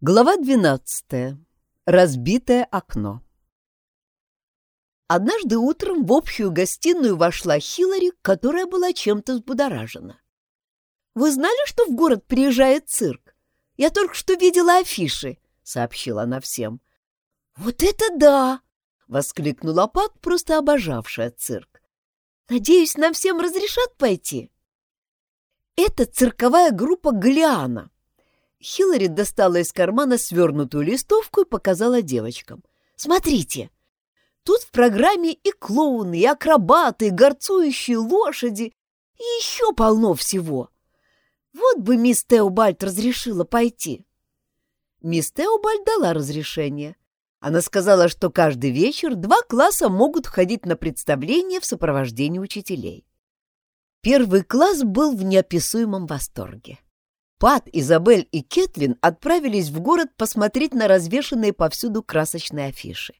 Глава 12. Разбитое окно. Однажды утром в общую гостиную вошла Хиллари, которая была чем-то взбудоражена. «Вы знали, что в город приезжает цирк? Я только что видела афиши», — сообщила она всем. «Вот это да!» — воскликнула Пат, просто обожавшая цирк. «Надеюсь, нам всем разрешат пойти?» «Это цирковая группа «Галиана», Хиллари достала из кармана свернутую листовку и показала девочкам. «Смотрите! Тут в программе и клоуны, и акробаты, и горцующие лошади, и еще полно всего. Вот бы мисс Теобальд разрешила пойти». Мисс Теобальд дала разрешение. Она сказала, что каждый вечер два класса могут ходить на представления в сопровождении учителей. Первый класс был в неописуемом восторге. Пат, Изабель и Кетлин отправились в город посмотреть на развешанные повсюду красочные афиши.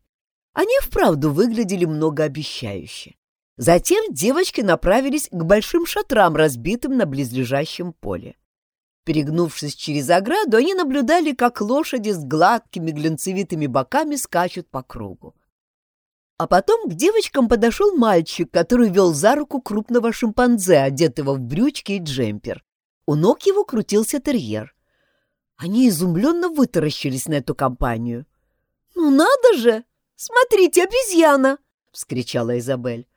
Они вправду выглядели многообещающе. Затем девочки направились к большим шатрам, разбитым на близлежащем поле. Перегнувшись через ограду, они наблюдали, как лошади с гладкими глянцевитыми боками скачут по кругу. А потом к девочкам подошел мальчик, который вел за руку крупного шимпанзе, одетого в брючки и джемпер. У ног его крутился терьер. Они изумленно вытаращились на эту компанию. «Ну надо же! Смотрите, обезьяна!» — вскричала Изабель.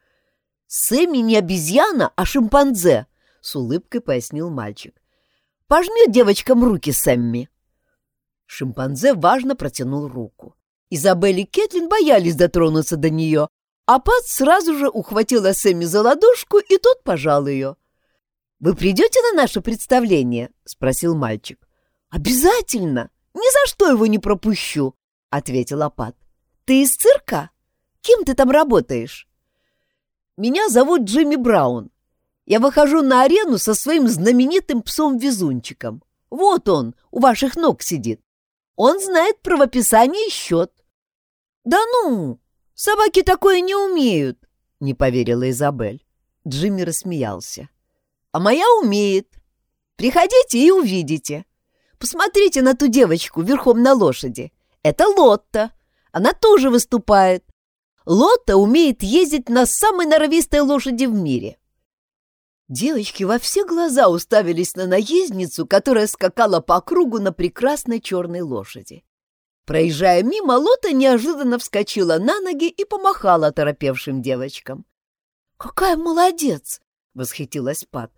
«Сэмми не обезьяна, а шимпанзе!» — с улыбкой пояснил мальчик. «Пожмет девочкам руки Сэмми!» Шимпанзе важно протянул руку. Изабель и Кетлин боялись дотронуться до нее, а Пат сразу же ухватила Сэмми за ладошку, и тот пожал ее. «Вы придете на наше представление?» — спросил мальчик. «Обязательно! Ни за что его не пропущу!» — ответил Апат. «Ты из цирка? Кем ты там работаешь?» «Меня зовут Джимми Браун. Я выхожу на арену со своим знаменитым псом-везунчиком. Вот он, у ваших ног сидит. Он знает правописание и счет». «Да ну! Собаки такое не умеют!» — не поверила Изабель. Джимми рассмеялся а моя умеет. Приходите и увидите. Посмотрите на ту девочку верхом на лошади. Это Лотта. Она тоже выступает. Лотта умеет ездить на самой норовистой лошади в мире. Девочки во все глаза уставились на наездницу, которая скакала по кругу на прекрасной черной лошади. Проезжая мимо, Лота неожиданно вскочила на ноги и помахала торопевшим девочкам. «Какая молодец!» — восхитилась Пат.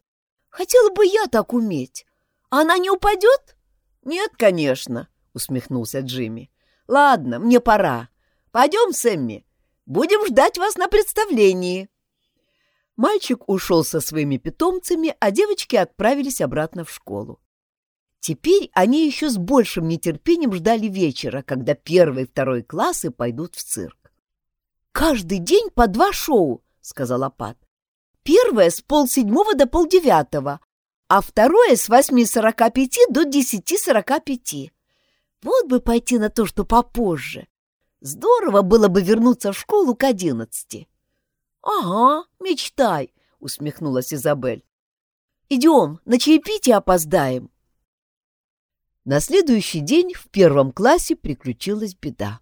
Хотела бы я так уметь. Она не упадет? Нет, конечно, усмехнулся Джимми. Ладно, мне пора. Пойдем, Сэмми. Будем ждать вас на представлении. Мальчик ушел со своими питомцами, а девочки отправились обратно в школу. Теперь они еще с большим нетерпением ждали вечера, когда первый и второй классы пойдут в цирк. «Каждый день по два шоу», — сказала Пат. Первое с полседьмого до полдевятого, а второе с восьми сорока пяти до десяти сорока пяти. Вот бы пойти на то, что попозже. Здорово было бы вернуться в школу к одиннадцати. — Ага, мечтай, — усмехнулась Изабель. — Идем, на чаепитие опоздаем. На следующий день в первом классе приключилась беда.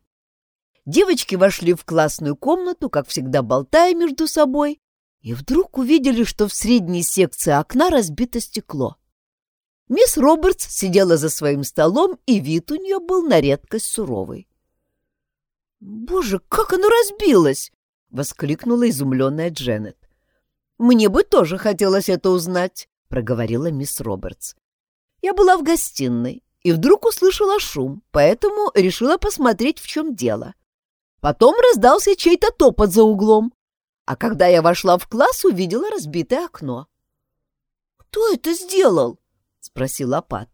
Девочки вошли в классную комнату, как всегда болтая между собой, и вдруг увидели, что в средней секции окна разбито стекло. Мисс Робертс сидела за своим столом, и вид у нее был на редкость суровый. «Боже, как оно разбилось!» — воскликнула изумленная Дженнет. «Мне бы тоже хотелось это узнать», — проговорила мисс Робертс. «Я была в гостиной и вдруг услышала шум, поэтому решила посмотреть, в чем дело. Потом раздался чей-то топот за углом, а когда я вошла в класс, увидела разбитое окно. «Кто это сделал?» — спросил Апат.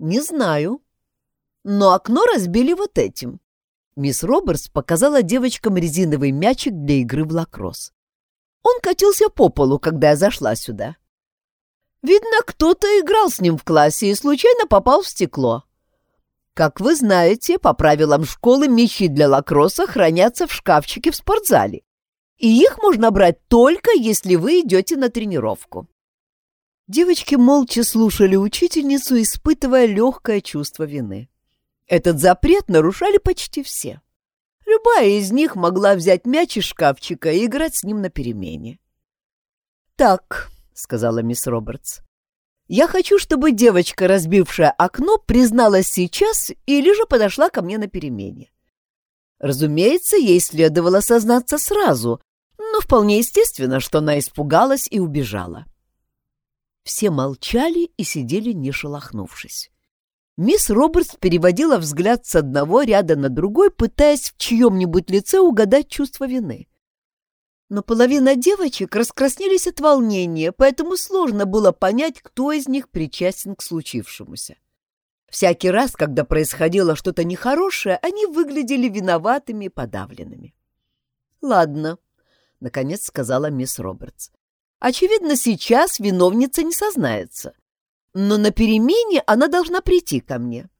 «Не знаю. Но окно разбили вот этим». Мисс Робертс показала девочкам резиновый мячик для игры в лакросс. Он катился по полу, когда я зашла сюда. Видно, кто-то играл с ним в классе и случайно попал в стекло. Как вы знаете, по правилам школы мячи для лакросса хранятся в шкафчике в спортзале и их можно брать только, если вы идете на тренировку. Девочки молча слушали учительницу, испытывая легкое чувство вины. Этот запрет нарушали почти все. Любая из них могла взять мяч из шкафчика и играть с ним на перемене. «Так», — сказала мисс Робертс, — «я хочу, чтобы девочка, разбившая окно, призналась сейчас или же подошла ко мне на перемене. Разумеется, ей следовало сознаться сразу, но вполне естественно, что она испугалась и убежала. Все молчали и сидели, не шелохнувшись. Мисс Робертс переводила взгляд с одного ряда на другой, пытаясь в чьем-нибудь лице угадать чувство вины. Но половина девочек раскраснелись от волнения, поэтому сложно было понять, кто из них причастен к случившемуся. Всякий раз, когда происходило что-то нехорошее, они выглядели виноватыми и подавленными. «Ладно», — наконец сказала мисс Робертс. «Очевидно, сейчас виновница не сознается но на перемене она должна прийти ко мне.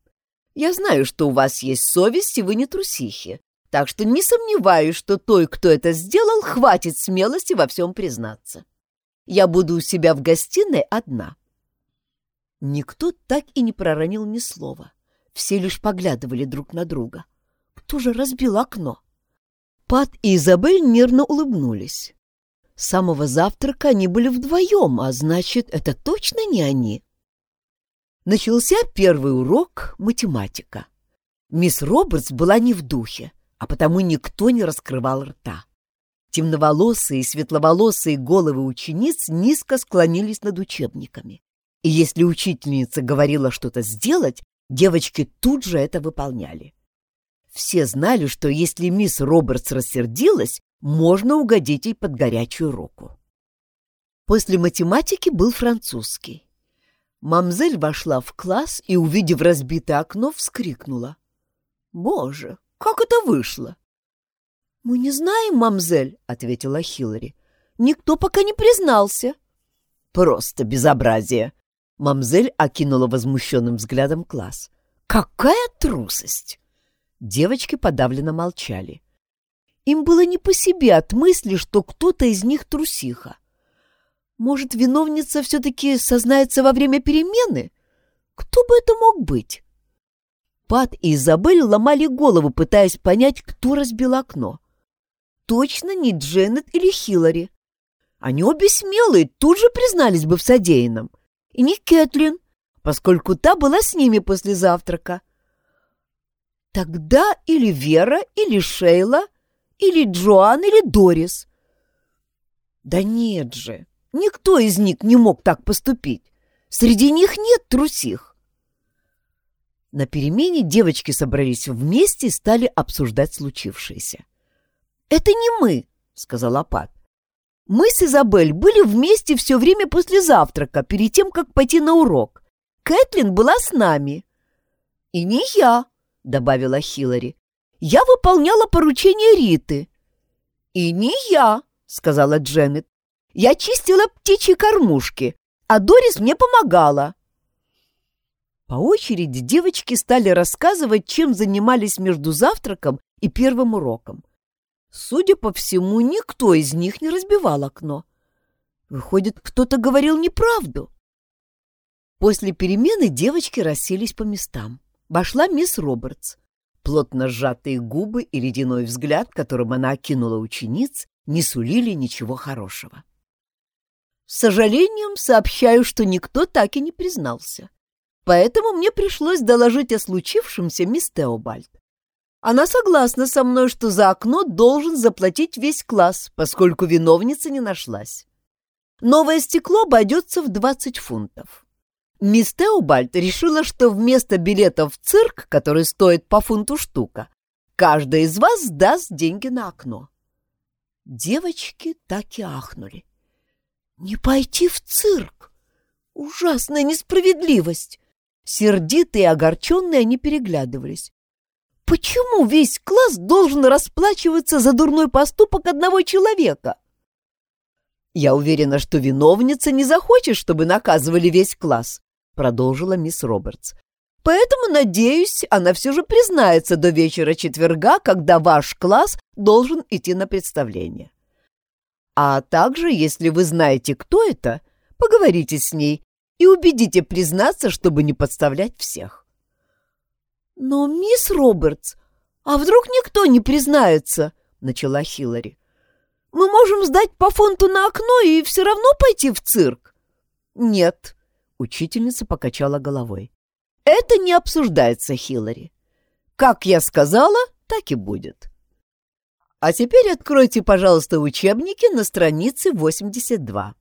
Я знаю, что у вас есть совесть, и вы не трусихи, так что не сомневаюсь, что той, кто это сделал, хватит смелости во всем признаться. Я буду у себя в гостиной одна». Никто так и не проронил ни слова. Все лишь поглядывали друг на друга. Кто же разбил окно? Пат и Изабель нервно улыбнулись. С самого завтрака они были вдвоем, а значит, это точно не они. Начался первый урок математика. Мисс Робертс была не в духе, а потому никто не раскрывал рта. Темноволосые и светловолосые головы учениц низко склонились над учебниками. И если учительница говорила что-то сделать, девочки тут же это выполняли. Все знали, что если мисс Робертс рассердилась, можно угодить ей под горячую руку. После математики был французский. Мамзель вошла в класс и, увидев разбитое окно, вскрикнула. «Боже, как это вышло?» «Мы не знаем, мамзель», — ответила Хиллари. «Никто пока не признался». «Просто безобразие!» Мамзель окинула возмущенным взглядом класс. «Какая трусость!» Девочки подавленно молчали. Им было не по себе от мысли, что кто-то из них трусиха. Может, виновница все-таки сознается во время перемены? Кто бы это мог быть? Пат и Изабель ломали голову, пытаясь понять, кто разбил окно. Точно не Дженнет или Хиллари. Они обе смелые, тут же признались бы в содеянном. И не Кэтлин, поскольку та была с ними после завтрака. Тогда или Вера, или Шейла, или Джоан, или Дорис. Да нет же, Никто из них не мог так поступить. Среди них нет трусих. На перемене девочки собрались вместе и стали обсуждать случившееся. «Это не мы», — сказала Пат. «Мы с Изабель были вместе все время после завтрака, перед тем, как пойти на урок. Кэтлин была с нами». «И не я», — добавила Хиллари. «Я выполняла поручение Риты». «И не я», — сказала Дженнет. Я чистила птичьи кормушки, а Дорис мне помогала. По очереди девочки стали рассказывать, чем занимались между завтраком и первым уроком. Судя по всему, никто из них не разбивал окно. Выходит, кто-то говорил неправду. После перемены девочки расселись по местам. Вошла мисс Робертс. Плотно сжатые губы и ледяной взгляд, которым она окинула учениц, не сулили ничего хорошего. С сожалением сообщаю, что никто так и не признался. Поэтому мне пришлось доложить о случившемся мисс Теобальд. Она согласна со мной, что за окно должен заплатить весь класс, поскольку виновница не нашлась. Новое стекло обойдется в 20 фунтов. Мисс Теобальд решила, что вместо билета в цирк, который стоит по фунту штука, каждая из вас даст деньги на окно. Девочки так и ахнули. Не пойти в цирк? Ужасная несправедливость! Сердитые и огорченные они переглядывались. Почему весь класс должен расплачиваться за дурной поступок одного человека? Я уверена, что виновница не захочет, чтобы наказывали весь класс, продолжила мисс Робертс. Поэтому, надеюсь, она все же признается до вечера четверга, когда ваш класс должен идти на представление. А также, если вы знаете, кто это, поговорите с ней и убедите признаться, чтобы не подставлять всех. Но, мисс Робертс, а вдруг никто не признается? Начала Хиллари. Мы можем сдать по фунту на окно и все равно пойти в цирк. Нет, учительница покачала головой. Это не обсуждается, Хиллари. Как я сказала, так и будет. А теперь откройте, пожалуйста, учебники на странице 82.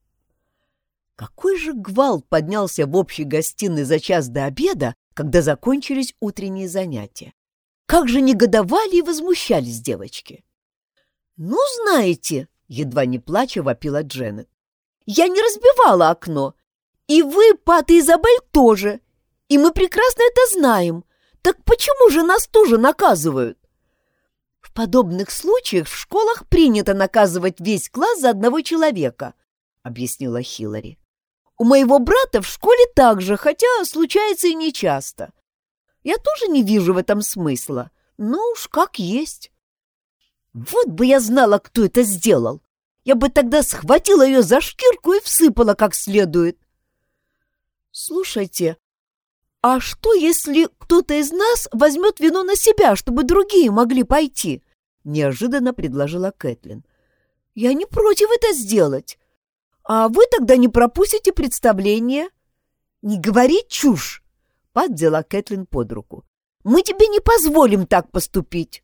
Какой же гвалт поднялся в общей гостиной за час до обеда, когда закончились утренние занятия. Как же негодовали и возмущались девочки. «Ну, знаете», — едва не плача вопила Дженнет, «я не разбивала окно, и вы, Пат и Изабель, тоже, и мы прекрасно это знаем. Так почему же нас тоже наказывают?» «В подобных случаях в школах принято наказывать весь класс за одного человека», — объяснила Хиллари. У моего брата в школе так же, хотя случается и нечасто. Я тоже не вижу в этом смысла. Ну уж как есть. Вот бы я знала, кто это сделал. Я бы тогда схватила ее за шкирку и всыпала как следует. Слушайте, а что, если кто-то из нас возьмет вину на себя, чтобы другие могли пойти? Неожиданно предложила Кэтлин. Я не против это сделать. А вы тогда не пропустите представление. Не говори чушь, поддела Кэтлин под руку. Мы тебе не позволим так поступить.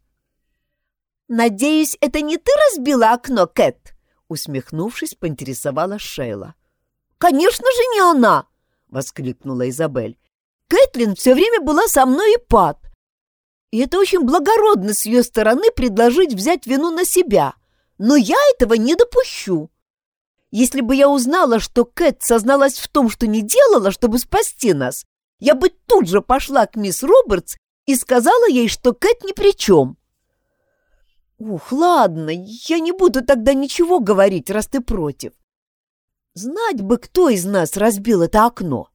Надеюсь, это не ты разбила окно, Кэт? Усмехнувшись, поинтересовала Шейла. Конечно же не она, воскликнула Изабель. Кэтлин все время была со мной и Пат. И это очень благородно с ее стороны предложить взять вину на себя. Но я этого не допущу. Если бы я узнала, что Кэт созналась в том, что не делала, чтобы спасти нас, я бы тут же пошла к мисс Робертс и сказала ей, что Кэт ни при чем. Ух, ладно, я не буду тогда ничего говорить, раз ты против. Знать бы, кто из нас разбил это окно.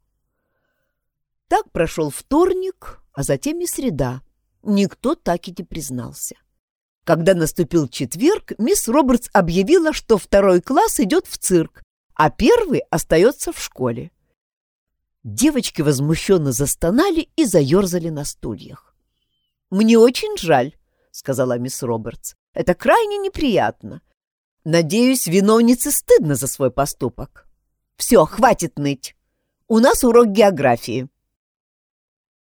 Так прошел вторник, а затем и среда. Никто так и не признался. Когда наступил четверг, мисс Робертс объявила, что второй класс идет в цирк, а первый остается в школе. Девочки возмущенно застонали и заерзали на стульях. «Мне очень жаль», — сказала мисс Робертс. «Это крайне неприятно. Надеюсь, виновнице стыдно за свой поступок. Все, хватит ныть. У нас урок географии.